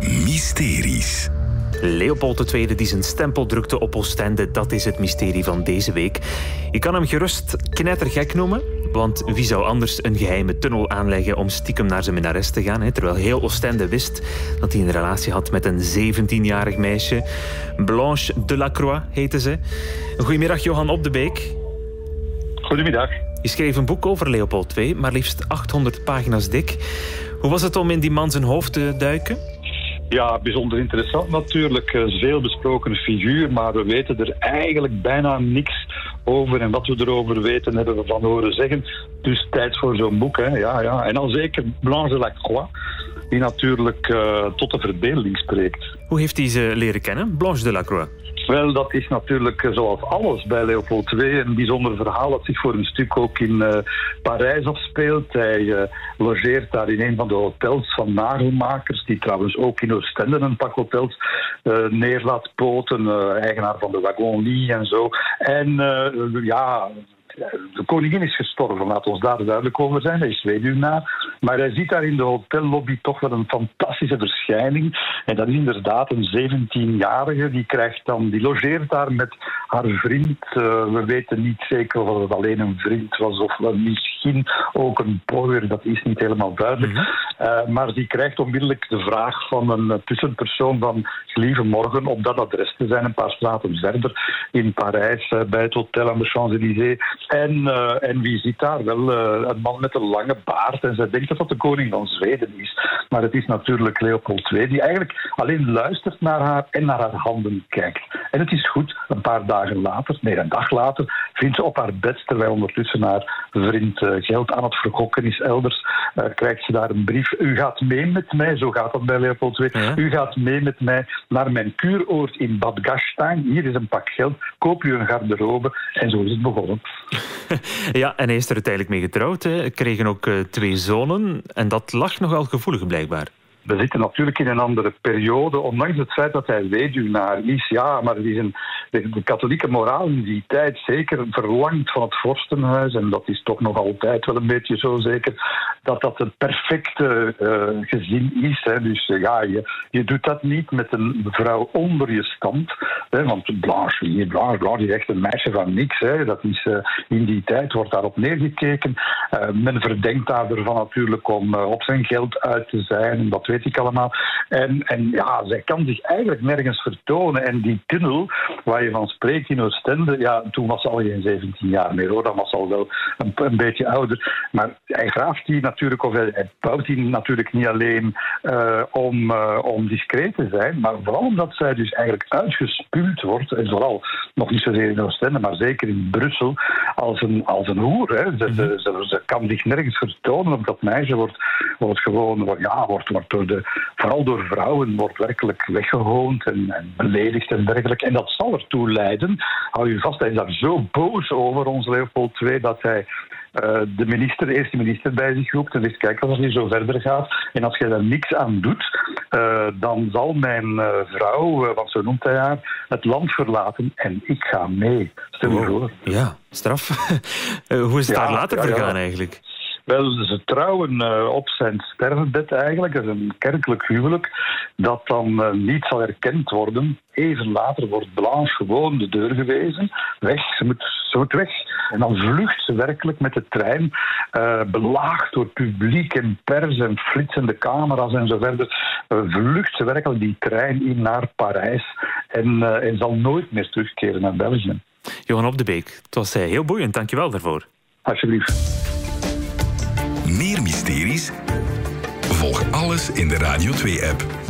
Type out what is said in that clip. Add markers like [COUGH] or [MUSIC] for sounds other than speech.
Mysteries. Leopold II die zijn stempel drukte op Oostende, dat is het mysterie van deze week. Je kan hem gerust knettergek noemen, want wie zou anders een geheime tunnel aanleggen om stiekem naar zijn minnares te gaan, hè, terwijl heel Oostende wist dat hij een relatie had met een 17-jarig meisje. Blanche Delacroix heette ze. Goedemiddag Johan Op de Beek. Goedemiddag. Je schreef een boek over Leopold II, maar liefst 800 pagina's dik. Hoe was het om in die man zijn hoofd te duiken? Ja, bijzonder interessant natuurlijk. Veel besproken figuur, maar we weten er eigenlijk bijna niks over. En wat we erover weten, hebben we van horen zeggen. Dus tijd voor zo'n boek, hè. Ja, ja. En dan zeker Blanche Lacroix, die natuurlijk uh, tot de verbeelding spreekt. Hoe heeft hij ze leren kennen, Blanche de Lacroix? Wel, dat is natuurlijk eh, zoals alles bij Leopold II een bijzonder verhaal dat zich voor een stuk ook in uh, Parijs afspeelt. Hij uh, logeert daar in een van de hotels van nagelmakers, die trouwens ook in Oostende een pak hotels uh, neerlaat poten, eigenaar van de Wagon Lee en zo. En ja, de koningin is gestorven, laat ons daar duidelijk over zijn. Hij is weduwnaar. Maar hij ziet daar in de hotellobby toch wel een fantastische verschijning. En dat is inderdaad een 17-jarige. Die, krijgt dan, die logeert daar met haar vriend. Uh, we weten niet zeker of het alleen een vriend was of wel misschien ook een pooier. Dat is niet helemaal duidelijk. Mm -hmm. uh, maar die krijgt onmiddellijk de vraag van een tussenpersoon van lieve morgen op dat adres te zijn, een paar straten verder in Parijs, uh, bij het hotel aan de Champs-Élysées. En, uh, en wie ziet daar? Wel, een man met een lange baard. En zij denkt dat dat de koning van Zweden is. Maar het is natuurlijk Leopold II, die eigenlijk alleen luistert naar haar en naar haar handen kijkt. En het is goed, een paar dagen later, nee, een dag later, vindt ze op haar bed, terwijl ondertussen haar vriend uh, geld aan het vergokken is elders, krijgt ze daar een brief. U gaat mee met mij, zo gaat dat bij Leopold II. Ja. U gaat mee met mij naar mijn kuuroord in Bad Gastein. Hier is een pak geld, koop u een garderobe. En zo is het begonnen. [LAUGHS] ja, en hij is er uiteindelijk mee getrouwd. Hè. Kregen ook uh, twee zonen. En dat lag nogal gevoelig blijkbaar. We zitten natuurlijk in een andere periode, ondanks het feit dat hij weduwnaar is. Ja, maar is een, de, de, katholieke moraal in die tijd zeker verlangt van het vorstenhuis, en dat is toch nog altijd wel een beetje zo zeker, dat dat een perfecte uh, gezin is. Hè. Dus uh, ja, je, je doet dat niet met een vrouw onder je stand. Hè, want Blanche, Blanche, Blanche is echt een meisje van niks. Hè. Dat is, uh, in die tijd wordt daarop neergekeken. men verdenkt daar ervan natuurlijk om op zijn geld uit te zijn. Dat weet ik allemaal. En, en ja, zij kan zich eigenlijk nergens vertonen. En die tunnel waar je van spreekt in Oostende, ja, toen was ze al geen 17 jaar meer hoor. Dan was ze al wel een, een beetje ouder. Maar hij graaft die natuurlijk, of hij, bouwt die natuurlijk niet alleen om, om discreet te zijn, maar vooral omdat zij dus eigenlijk uitgespuwd wordt. En vooral nog niet zozeer in Oostende, maar zeker in Brussel, als een, als een hoer. Hè. Ze, ze, kan zich nergens vertonen. Op dat meisje wordt, wordt gewoon, ja, wordt, wordt door de, vooral door vrouwen, wordt werkelijk weggehoond en, en beledigd en dergelijke. En dat zal ertoe leiden, hou je vast, hij is daar zo boos over, ons Leopold II, dat hij uh, de minister, eerste minister bij zich roept en zegt, kijk, als het niet zo verder gaat en als je daar niks aan doet, uh, dan zal mijn uh, vrouw, wat zo noemt hij haar, het land verlaten en ik ga mee. Stel je voor. Ja, straf. [LAUGHS] Hoe is het ja, daar later ja, vergaan ja. eigenlijk? Wel, ze trouwen op zijn sterfbed eigenlijk. Dat is een kerkelijk huwelijk dat dan niet zal erkend worden. Even later wordt Blanche gewoon de deur gewezen. Weg, ze moet, ze moet weg. En dan vlucht ze werkelijk met de trein, uh, belaagd door publiek en pers en flitsende camera's en zo verder. vlucht ze werkelijk die trein in naar Parijs en, en zal nooit meer terugkeren naar België. Johan Op de Beek, het was heel boeiend. Dankjewel daarvoor. Alsjeblieft. Meer mysteries? Volg alles in de Radio 2-app.